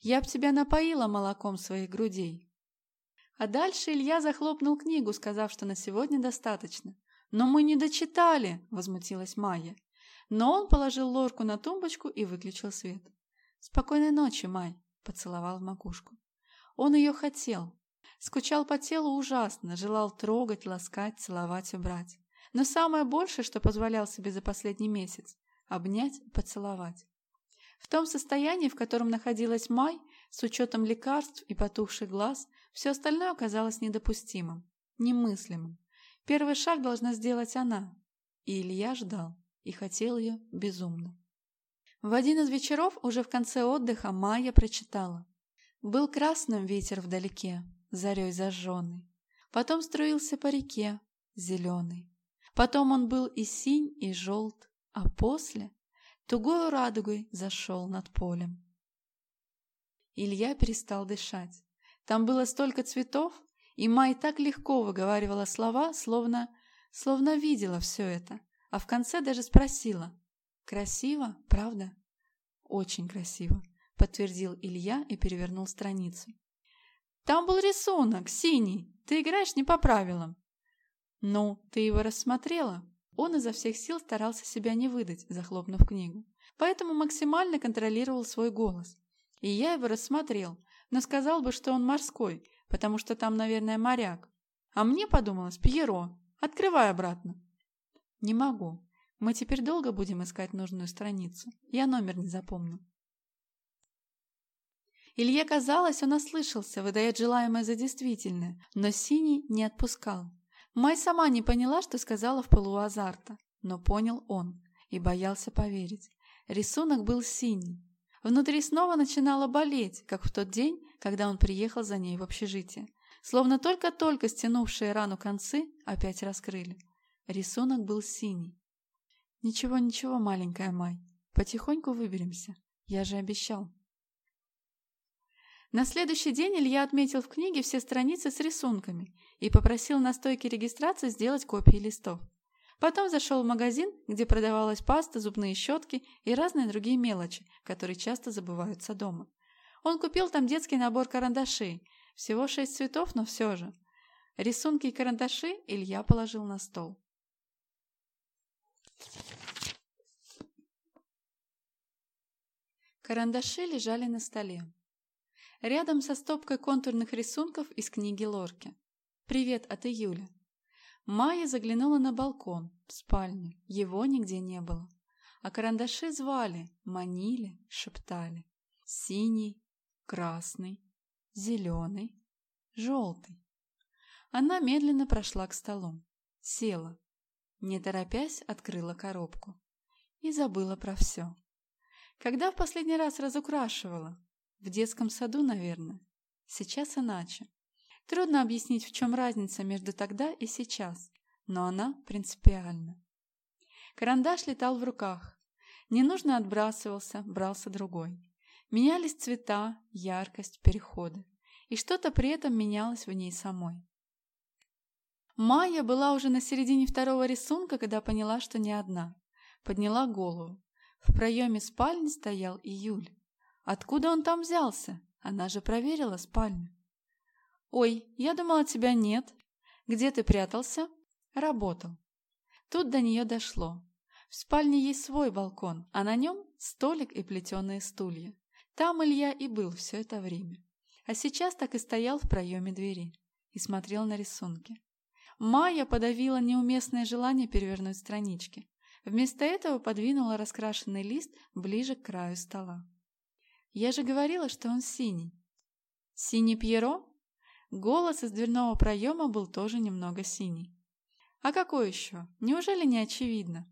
Я б тебя напоила молоком своих грудей. А дальше Илья захлопнул книгу, сказав, что на сегодня достаточно. «Но мы не дочитали!» – возмутилась Майя. Но он положил ложку на тумбочку и выключил свет. «Спокойной ночи, Май!» – поцеловал в макушку. Он ее хотел. Скучал по телу ужасно, желал трогать, ласкать, целовать и брать. Но самое большее, что позволял себе за последний месяц обнять, поцеловать. В том состоянии, в котором находилась Май, с учетом лекарств и потухших глаз, все остальное оказалось недопустимым, немыслимым. Первый шаг должна сделать она. И Илья ждал, и хотел ее безумно. В один из вечеров, уже в конце отдыха, Майя прочитала. Был красным ветер вдалеке, зарей зажженный. Потом струился по реке, зеленый. Потом он был и синь, и желт, а после тугою радугой зашел над полем. Илья перестал дышать. Там было столько цветов, и Май так легко выговаривала слова, словно, словно видела все это, а в конце даже спросила. «Красиво, правда?» «Очень красиво», — подтвердил Илья и перевернул страницу. «Там был рисунок, синий. Ты играешь не по правилам». «Ну, ты его рассмотрела?» Он изо всех сил старался себя не выдать, захлопнув книгу. Поэтому максимально контролировал свой голос. И я его рассмотрел, но сказал бы, что он морской, потому что там, наверное, моряк. А мне подумалось, Пьеро, открывай обратно. Не могу. Мы теперь долго будем искать нужную страницу. Я номер не запомню. Илье казалось, он ослышался, выдает желаемое за действительное, но Синий не отпускал. Май сама не поняла, что сказала в полу азарта, но понял он и боялся поверить. Рисунок был синий. Внутри снова начинало болеть, как в тот день, когда он приехал за ней в общежитие. Словно только-только стянувшие рану концы опять раскрыли. Рисунок был синий. «Ничего, ничего, маленькая Май, потихоньку выберемся. Я же обещал». На следующий день Илья отметил в книге все страницы с рисунками и попросил на стойке регистрации сделать копии листов. Потом зашел в магазин, где продавалась паста, зубные щетки и разные другие мелочи, которые часто забываются дома. Он купил там детский набор карандашей, всего шесть цветов, но все же. Рисунки и карандаши Илья положил на стол. Карандаши лежали на столе рядом со стопкой контурных рисунков из книги Лорки. «Привет от июля». Майя заглянула на балкон, в спальню. Его нигде не было. А карандаши звали, манили, шептали. Синий, красный, зеленый, желтый. Она медленно прошла к столу. Села. Не торопясь, открыла коробку. И забыла про все. Когда в последний раз разукрашивала? В детском саду, наверное. Сейчас иначе. Трудно объяснить, в чем разница между тогда и сейчас, но она принципиальна. Карандаш летал в руках. Ненужно отбрасывался, брался другой. Менялись цвета, яркость, переходы. И что-то при этом менялось в ней самой. Майя была уже на середине второго рисунка, когда поняла, что не одна. Подняла голову. В проеме спальни стоял июль. Откуда он там взялся? Она же проверила спальню. «Ой, я думала, тебя нет. Где ты прятался?» «Работал». Тут до нее дошло. В спальне есть свой балкон, а на нем столик и плетеные стулья. Там Илья и был все это время. А сейчас так и стоял в проеме двери и смотрел на рисунки. Майя подавила неуместное желание перевернуть странички. Вместо этого подвинула раскрашенный лист ближе к краю стола. Я же говорила, что он синий. Синий Пьеро? Голос из дверного проема был тоже немного синий. А какой еще? Неужели не очевидно?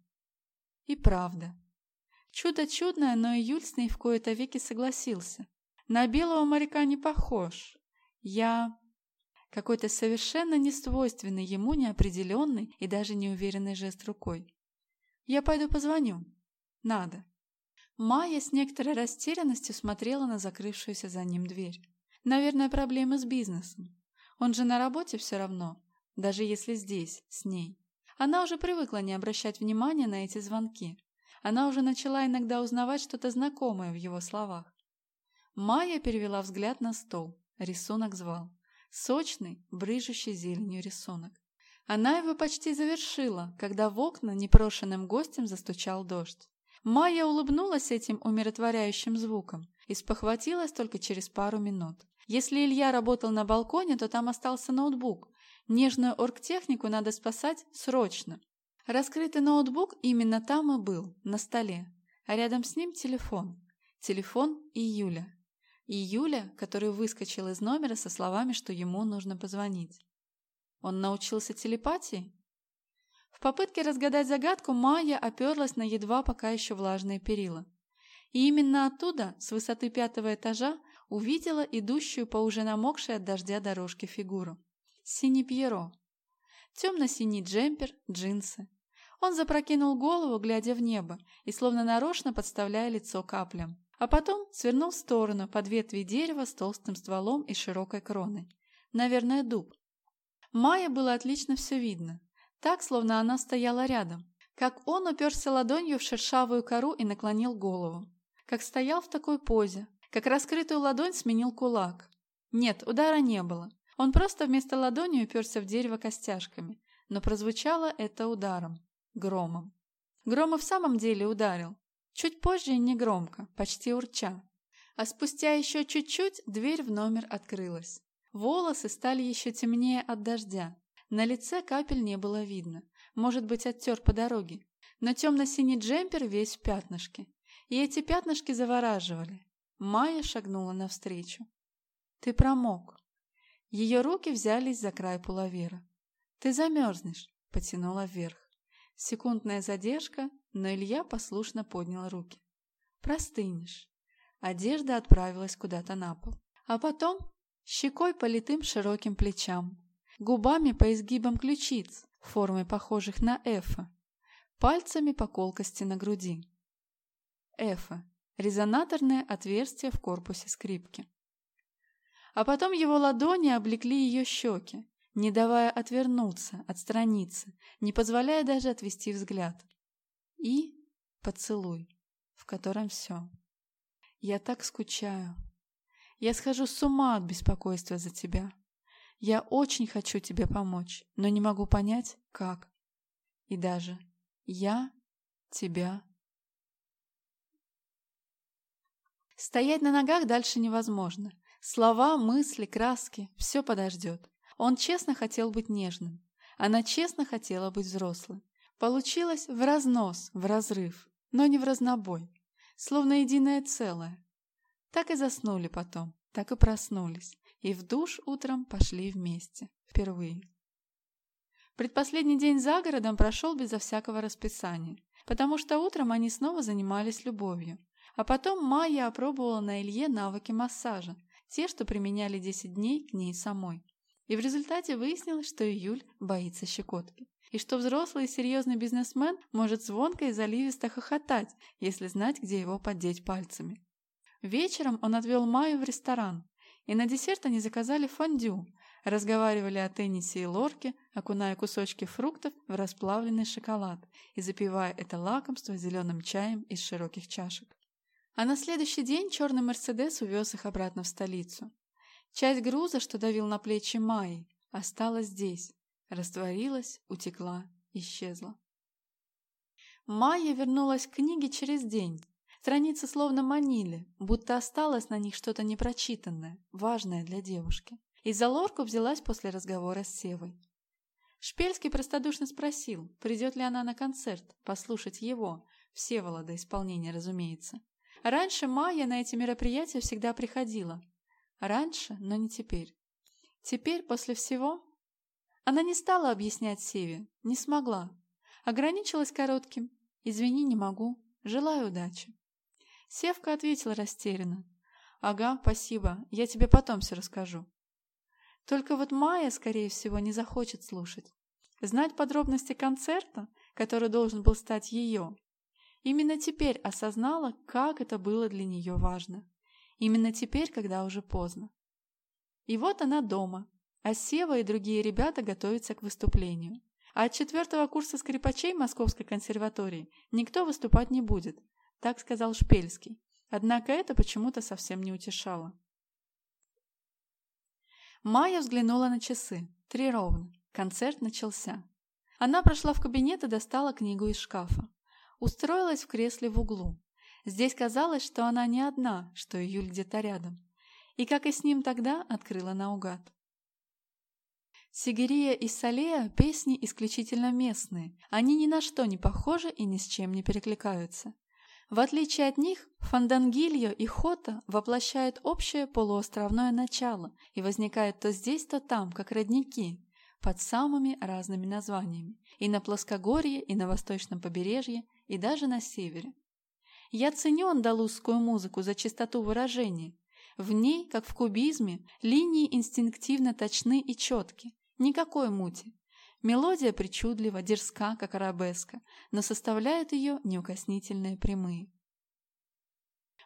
И правда. Чудо чудное, но июль с ней в кои-то веки согласился. На белого моряка не похож. Я... Какой-то совершенно несвойственный ему неопределенный и даже неуверенный жест рукой. Я пойду позвоню. Надо. Майя с некоторой растерянностью смотрела на закрывшуюся за ним дверь. Наверное, проблемы с бизнесом. Он же на работе все равно, даже если здесь, с ней. Она уже привыкла не обращать внимания на эти звонки. Она уже начала иногда узнавать что-то знакомое в его словах. Майя перевела взгляд на стол. Рисунок звал. Сочный, брыжущий зеленью рисунок. Она его почти завершила, когда в окна непрошенным гостем застучал дождь. Майя улыбнулась этим умиротворяющим звуком и спохватилась только через пару минут. Если Илья работал на балконе, то там остался ноутбук. Нежную оргтехнику надо спасать срочно. Раскрытый ноутбук именно там и был, на столе. А рядом с ним телефон. Телефон Июля. Июля, который выскочил из номера со словами, что ему нужно позвонить. Он научился телепатии? В попытке разгадать загадку Майя оперлась на едва пока еще влажные перила. И именно оттуда, с высоты пятого этажа, увидела идущую по уже намокшей от дождя дорожке фигуру. Синий Пьеро. Темно-синий джемпер, джинсы. Он запрокинул голову, глядя в небо, и словно нарочно подставляя лицо каплям. А потом свернул в сторону под ветви дерева с толстым стволом и широкой кроной. Наверное, дуб. Майе было отлично все видно так, словно она стояла рядом. Как он уперся ладонью в шершавую кору и наклонил голову. Как стоял в такой позе. Как раскрытую ладонь сменил кулак. Нет, удара не было. Он просто вместо ладони уперся в дерево костяшками. Но прозвучало это ударом. Громом. Гром в самом деле ударил. Чуть позже и негромко, почти урча. А спустя еще чуть-чуть дверь в номер открылась. Волосы стали еще темнее от дождя. На лице капель не было видно. Может быть, оттер по дороге. Но темно-синий джемпер весь в пятнышке. И эти пятнышки завораживали. Майя шагнула навстречу. «Ты промок». Ее руки взялись за край пуловера. «Ты замерзнешь», — потянула вверх. Секундная задержка, но Илья послушно поднял руки. простынешь. Одежда отправилась куда-то на пол. А потом щекой по литым широким плечам, губами по изгибам ключиц, формой похожих на эфа, пальцами по колкости на груди. Эфа – резонаторное отверстие в корпусе скрипки. А потом его ладони облекли ее щеки, не давая отвернуться, отстраниться, не позволяя даже отвести взгляд. И поцелуй, в котором все. Я так скучаю. Я схожу с ума от беспокойства за тебя. Я очень хочу тебе помочь, но не могу понять, как. И даже я тебя. Стоять на ногах дальше невозможно. Слова, мысли, краски – все подождет. Он честно хотел быть нежным. Она честно хотела быть взрослой. Получилось в разнос, в разрыв, но не в разнобой. Словно единое целое. Так и заснули потом, так и проснулись. И в душ утром пошли вместе. Впервые. Предпоследний день за городом прошел безо всякого расписания, потому что утром они снова занимались любовью. А потом Майя опробовала на Илье навыки массажа, те, что применяли 10 дней к ней самой. И в результате выяснилось, что Июль боится щекотки. И что взрослый и серьезный бизнесмен может звонко и заливисто хохотать, если знать, где его поддеть пальцами. Вечером он отвел Майю в ресторан, и на десерт они заказали фондю, разговаривали о теннисе и лорке, окуная кусочки фруктов в расплавленный шоколад и запивая это лакомство зеленым чаем из широких чашек. А на следующий день черный Мерседес увез их обратно в столицу. Часть груза, что давил на плечи Майи, осталась здесь, растворилась, утекла, исчезла. Майя вернулась к книге через день. Страницы словно манили, будто осталось на них что-то непрочитанное, важное для девушки. И за лорку взялась после разговора с Севой. Шпельский простодушно спросил, придет ли она на концерт, послушать его, Всеволода исполнения, разумеется. Раньше Майя на эти мероприятия всегда приходила, Раньше, но не теперь. Теперь, после всего, она не стала объяснять Севе, не смогла. Ограничилась коротким «Извини, не могу. Желаю удачи». Севка ответила растерянно. «Ага, спасибо. Я тебе потом все расскажу». Только вот Майя, скорее всего, не захочет слушать. Знать подробности концерта, который должен был стать ее. Именно теперь осознала, как это было для нее важно. Именно теперь, когда уже поздно. И вот она дома, а Сева и другие ребята готовятся к выступлению. А от четвертого курса скрипачей Московской консерватории никто выступать не будет, так сказал Шпельский. Однако это почему-то совсем не утешало. Майя взглянула на часы. Три ровно. Концерт начался. Она прошла в кабинет и достала книгу из шкафа. Устроилась в кресле в углу. Здесь казалось, что она не одна, что Июль где-то рядом. И, как и с ним тогда, открыла наугад. Сигирия и Салея – песни исключительно местные. Они ни на что не похожи и ни с чем не перекликаются. В отличие от них, фандангильо и хота воплощают общее полуостровное начало и возникают то здесь, то там, как родники, под самыми разными названиями. И на плоскогорье, и на восточном побережье, и даже на севере. Я ценю андалузскую музыку за чистоту выражения. В ней, как в кубизме, линии инстинктивно точны и четки. Никакой мути. Мелодия причудлива, дерзка, как арабеска, но составляют ее неукоснительные прямые.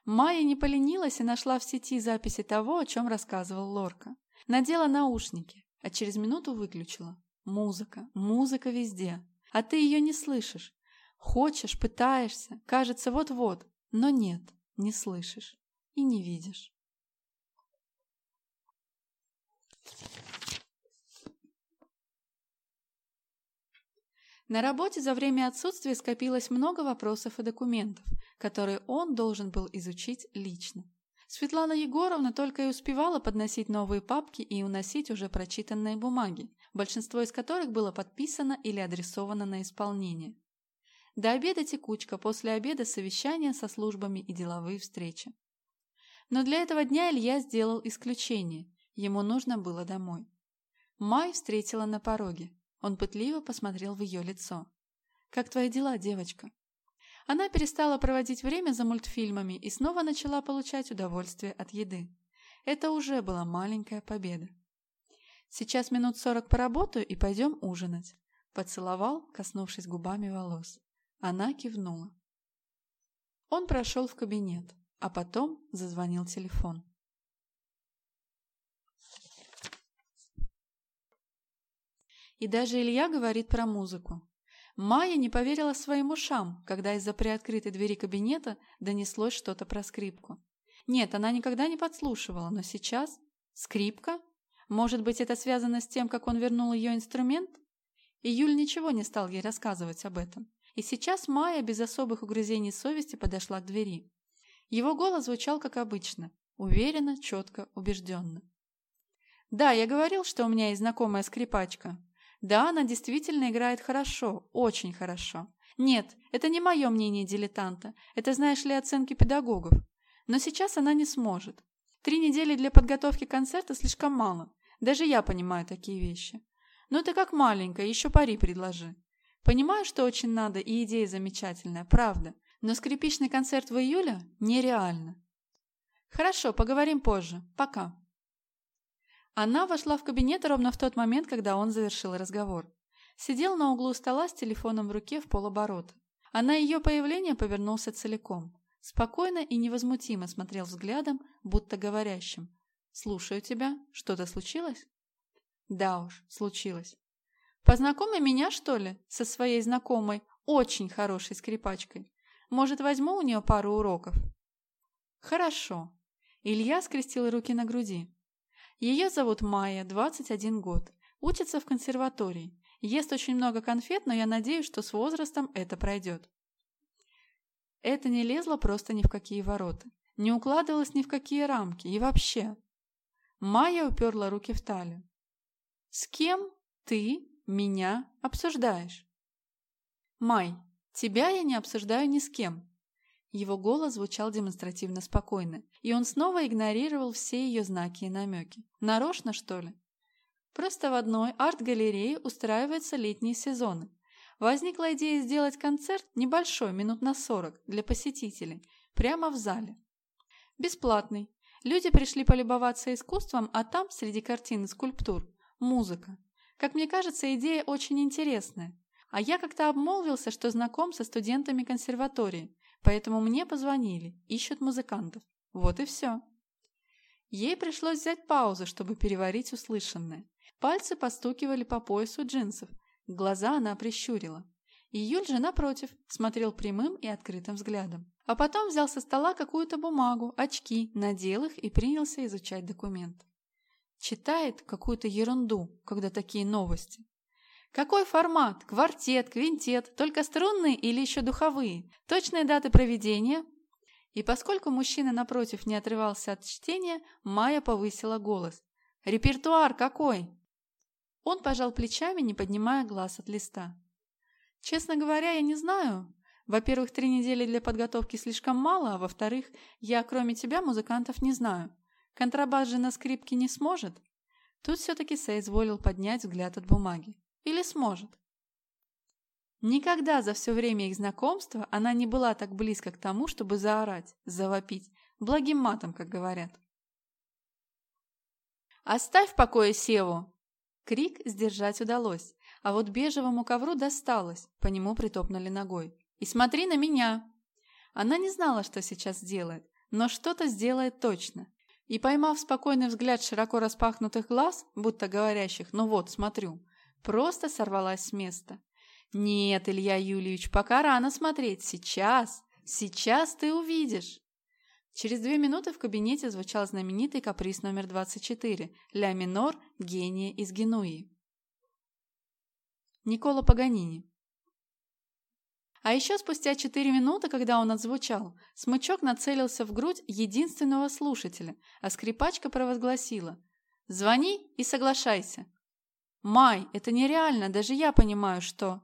Майя не поленилась и нашла в сети записи того, о чем рассказывал Лорка. Надела наушники, а через минуту выключила. Музыка, музыка везде. А ты ее не слышишь, Хочешь, пытаешься, кажется, вот-вот, но нет, не слышишь и не видишь. На работе за время отсутствия скопилось много вопросов и документов, которые он должен был изучить лично. Светлана Егоровна только и успевала подносить новые папки и уносить уже прочитанные бумаги, большинство из которых было подписано или адресовано на исполнение. До обеда текучка, после обеда совещания со службами и деловые встречи. Но для этого дня Илья сделал исключение. Ему нужно было домой. Май встретила на пороге. Он пытливо посмотрел в ее лицо. «Как твои дела, девочка?» Она перестала проводить время за мультфильмами и снова начала получать удовольствие от еды. Это уже была маленькая победа. «Сейчас минут сорок поработаю и пойдем ужинать», – поцеловал, коснувшись губами волос. Она кивнула. Он прошел в кабинет, а потом зазвонил телефон. И даже Илья говорит про музыку. Майя не поверила своим ушам, когда из-за приоткрытой двери кабинета донеслось что-то про скрипку. Нет, она никогда не подслушивала, но сейчас... Скрипка? Может быть, это связано с тем, как он вернул ее инструмент? Юль ничего не стал ей рассказывать об этом. И сейчас Майя без особых угрызений совести подошла к двери. Его голос звучал как обычно, уверенно, четко, убежденно. «Да, я говорил, что у меня есть знакомая скрипачка. Да, она действительно играет хорошо, очень хорошо. Нет, это не мое мнение дилетанта, это, знаешь ли, оценки педагогов. Но сейчас она не сможет. Три недели для подготовки концерта слишком мало. Даже я понимаю такие вещи. Ну ты как маленькая, еще пари предложи. Понимаю, что очень надо, и идея замечательная, правда. Но скрипичный концерт в июле нереально. Хорошо, поговорим позже. Пока. Она вошла в кабинет ровно в тот момент, когда он завершил разговор. Сидел на углу стола с телефоном в руке в полоборота. А на ее появление повернулся целиком. Спокойно и невозмутимо смотрел взглядом, будто говорящим. «Слушаю тебя. Что-то случилось?» «Да уж, случилось. Познакоми меня, что ли, со своей знакомой, очень хорошей скрипачкой. Может, возьму у нее пару уроков?» «Хорошо». Илья скрестил руки на груди. Ее зовут Майя, 21 год. Учится в консерватории. Ест очень много конфет, но я надеюсь, что с возрастом это пройдет. Это не лезло просто ни в какие ворота. Не укладывалось ни в какие рамки. И вообще. Майя уперла руки в талию. «С кем ты меня обсуждаешь?» «Май, тебя я не обсуждаю ни с кем. Его голос звучал демонстративно спокойно, и он снова игнорировал все ее знаки и намеки. Нарочно, что ли? Просто в одной арт-галерее устраиваются летние сезоны. Возникла идея сделать концерт небольшой, минут на 40, для посетителей, прямо в зале. Бесплатный. Люди пришли полюбоваться искусством, а там, среди картин и скульптур, музыка. Как мне кажется, идея очень интересная. А я как-то обмолвился, что знаком со студентами консерватории, Поэтому мне позвонили, ищут музыкантов. Вот и все. Ей пришлось взять паузу, чтобы переварить услышанное. Пальцы постукивали по поясу джинсов. Глаза она прищурила. И Юль же, напротив, смотрел прямым и открытым взглядом. А потом взял со стола какую-то бумагу, очки, надел их и принялся изучать документ. Читает какую-то ерунду, когда такие новости. Какой формат? Квартет, квинтет, только струнные или еще духовые? Точные даты проведения? И поскольку мужчина напротив не отрывался от чтения, Майя повысила голос. «Репертуар какой?» Он пожал плечами, не поднимая глаз от листа. «Честно говоря, я не знаю. Во-первых, три недели для подготовки слишком мало, а во-вторых, я, кроме тебя, музыкантов не знаю. Контрабас же на скрипке не сможет». Тут все-таки соизволил поднять взгляд от бумаги. Или сможет? Никогда за все время их знакомства она не была так близко к тому, чтобы заорать, завопить, благим матом, как говорят. «Оставь в покое Севу!» Крик сдержать удалось, а вот бежевому ковру досталось, по нему притопнули ногой. «И смотри на меня!» Она не знала, что сейчас сделает, но что-то сделает точно. И поймав спокойный взгляд широко распахнутых глаз, будто говорящих «ну вот, смотрю», Просто сорвалась с места. «Нет, Илья Юльевич, пока рано смотреть. Сейчас, сейчас ты увидишь». Через две минуты в кабинете звучал знаменитый каприз номер 24 «Ля минор. Гения из Генуи». Никола Паганини. А еще спустя четыре минуты, когда он отзвучал, смычок нацелился в грудь единственного слушателя, а скрипачка провозгласила «Звони и соглашайся». Май, это нереально, даже я понимаю, что...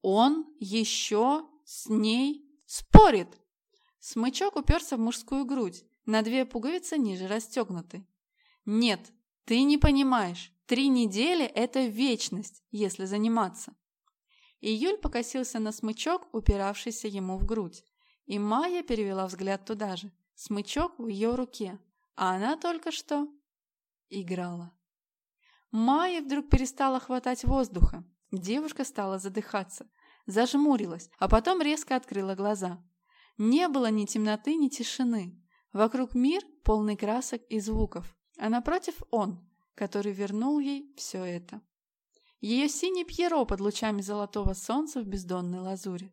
Он еще с ней спорит. Смычок уперся в мужскую грудь, на две пуговицы ниже расстегнуты. Нет, ты не понимаешь, три недели – это вечность, если заниматься. Июль покосился на смычок, упиравшийся ему в грудь. И Майя перевела взгляд туда же. Смычок в ее руке. А она только что играла. Майе вдруг перестала хватать воздуха. Девушка стала задыхаться, зажмурилась, а потом резко открыла глаза. Не было ни темноты, ни тишины. Вокруг мир, полный красок и звуков, а напротив он, который вернул ей все это. Ее синий пьеро под лучами золотого солнца в бездонной лазуре.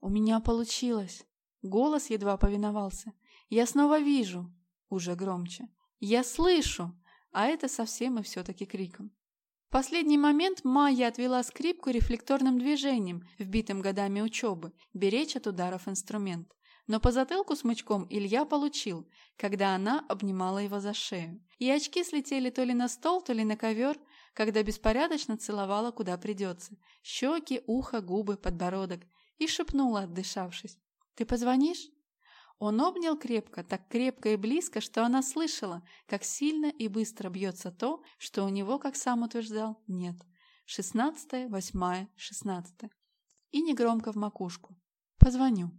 «У меня получилось!» Голос едва повиновался. «Я снова вижу!» Уже громче. «Я слышу!» А это совсем и все-таки криком. В последний момент Майя отвела скрипку рефлекторным движением, вбитым годами учебы, беречь от ударов инструмент. Но по затылку смычком Илья получил, когда она обнимала его за шею. И очки слетели то ли на стол, то ли на ковер, когда беспорядочно целовала куда придется. Щеки, ухо, губы, подбородок. И шепнула, отдышавшись. «Ты позвонишь?» Он обнял крепко, так крепко и близко, что она слышала, как сильно и быстро бьется то, что у него, как сам утверждал, нет. Шестнадцатое, восьмая, шестнадцатое. И негромко в макушку. «Позвоню».